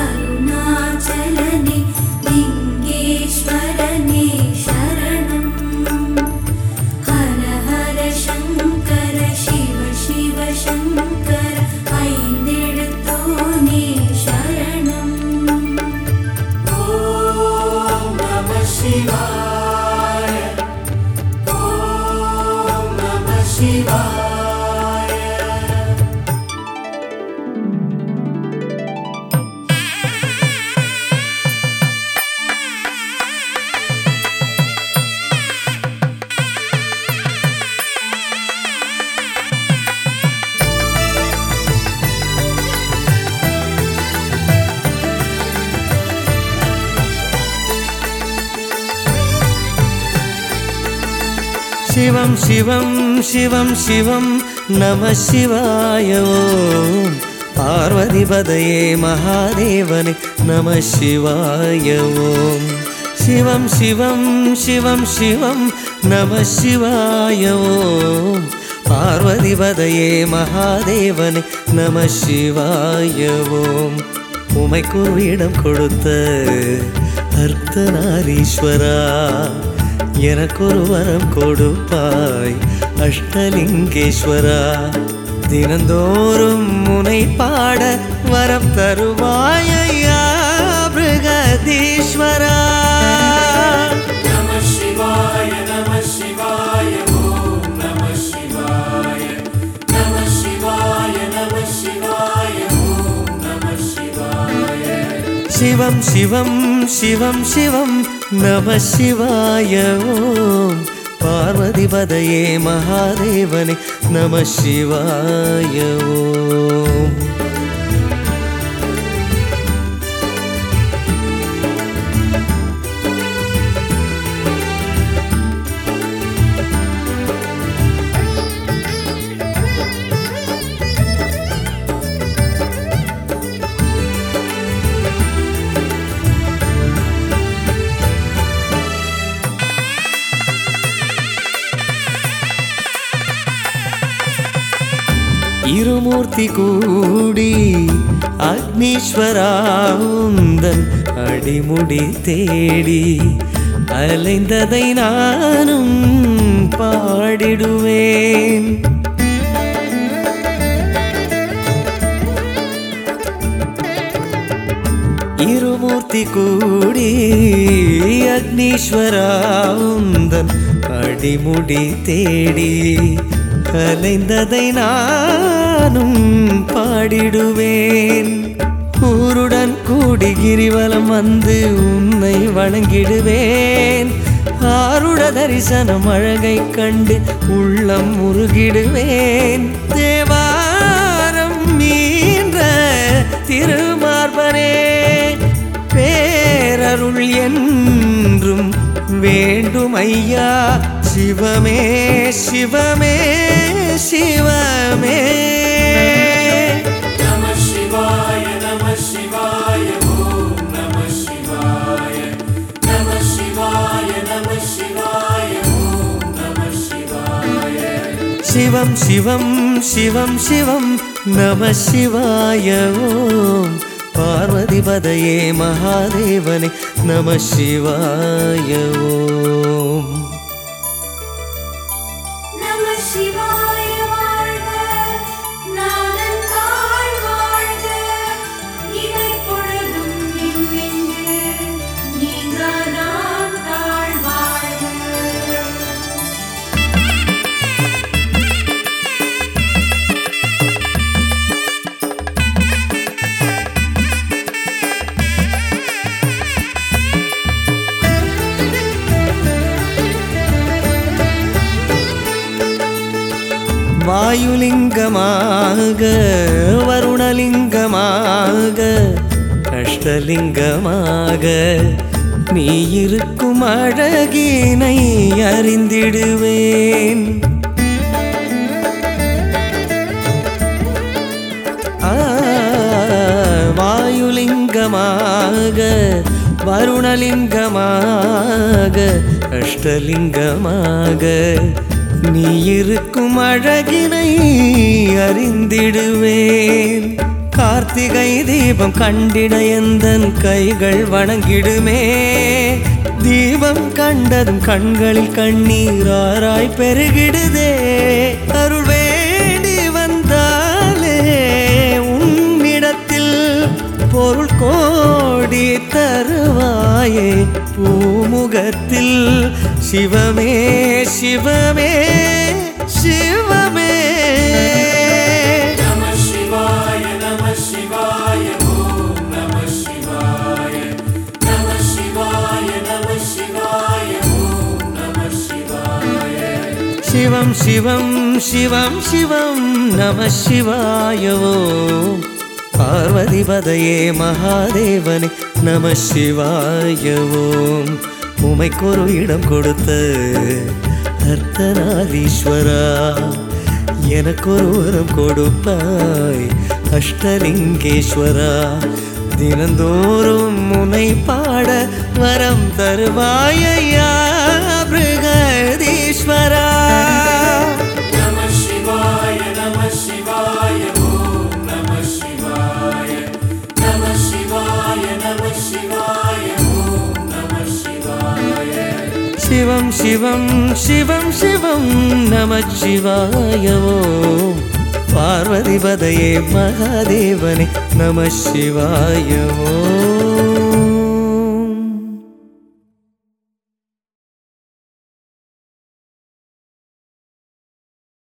अरुणाचलने लिङ्गेश्वरने शरणम्। हर हर शङ्कर शिव शिव शङ्कर ऐन्देडतोने शरणम्। ॐ नमः शिवाय। ॐ नमः शिवाय சிவம் சிவம் சிவம் சிவம் நம சிவாய ஓம். பார்வதிபதையே மகாதேவனே நம சிவாய ஓம். சிவம் சிவம் சிவம் சிவம் நம சிவாய ஓம். பார்வதிபதையே மகாதேவனே நம சிவாய ஓம். உமைக்கு இடம் கொடுத்த அர்த்தநாரீஸ்வரா எனக்கொரு வரம் கொடுப்பாய் அஷ்டலிங்கேஸ்வரா. தினந்தோறும் முனை பாட வரம் தருவாய் ஐயா பிருகதீஸ்வரா. நம சிவாய நம சிவாய ஓம் நம சிவாய. நம சிவாய நம சிவாய ஓம் நம சிவாய. சிவம் சிவம் சிவம் சிவம். நம சிவாய ஓம் பார்வதிபதையே மகாதேவனே நம சிவாய ஓம் இருமூர்த்தி கூடி அக்னீஸ்வராந்தன் அடிமுடி தேடி அலைந்ததை நானும் பாடிடுவேன். இருமூர்த்தி கூடி அக்னீஸ்வராந்தன் அடிமுடி தேடி அலைந்ததை நான் நானும் பாடிடுவேன். ஊருடன் கூடி கிரிவலம் வந்து உன்னை வணங்கிடுவேன். ஆருட தரிசனம் அழகை கண்டு உள்ளம் முருகிடுவேன். தேவாரம் மீன்ற திருமார்பனே பேரருள் என்றும் வேண்டும் ஐயா சிவமே சிவமே சிவமே. शिवं शिवं शिवं शिवं नमः शिवाय। ॐ पार्वतीपदये महादेवने नमः शिवाय। ॐ வாயுலிங்கமாக வருணலிங்கமாக கஷ்டலிங்கமாக. நீ இருக்கும் அழகினை அறிந்திடுவேன். வாயுலிங்கமாக வருணலிங்கமாக அஷ்டலிங்கமாக நீ இருக்கும் அழகினை அறிந்திடுவேன். கார்த்திகை தீபம் கண்டிட எந்தன் கைகள் வணங்கிடுமே. தீபம் கண்டதும் கண்களில் கண்ணீராராய் பெருகிடுதே. அருள் வேண்டி வந்தாலே உன்னிடத்தில் பொருள் கோடி தருவாயே. பூமுகத்தில் சிவமே சிவமே சிவமே. சிவம் சிவம் சிவம் சிவம் நம சிவாயவோ. பார்வதிபதையே மகாதேவனே நம சிவாயவோம் உமைக்கொரு இடம் கொடுத்த அர்த்தநாதீஸ்வரா எனக்கொரு வரம் கொடுப்பாய் அஷ்டலிங்கேஸ்வரா. தினந்தோறும் முனை பாட வரம் தருவாயையா சிவம் சிவம் சிவம் சிவம் நம சிவாயவோ. பார்வதி மகாதேவனே நம சிவாயவோம்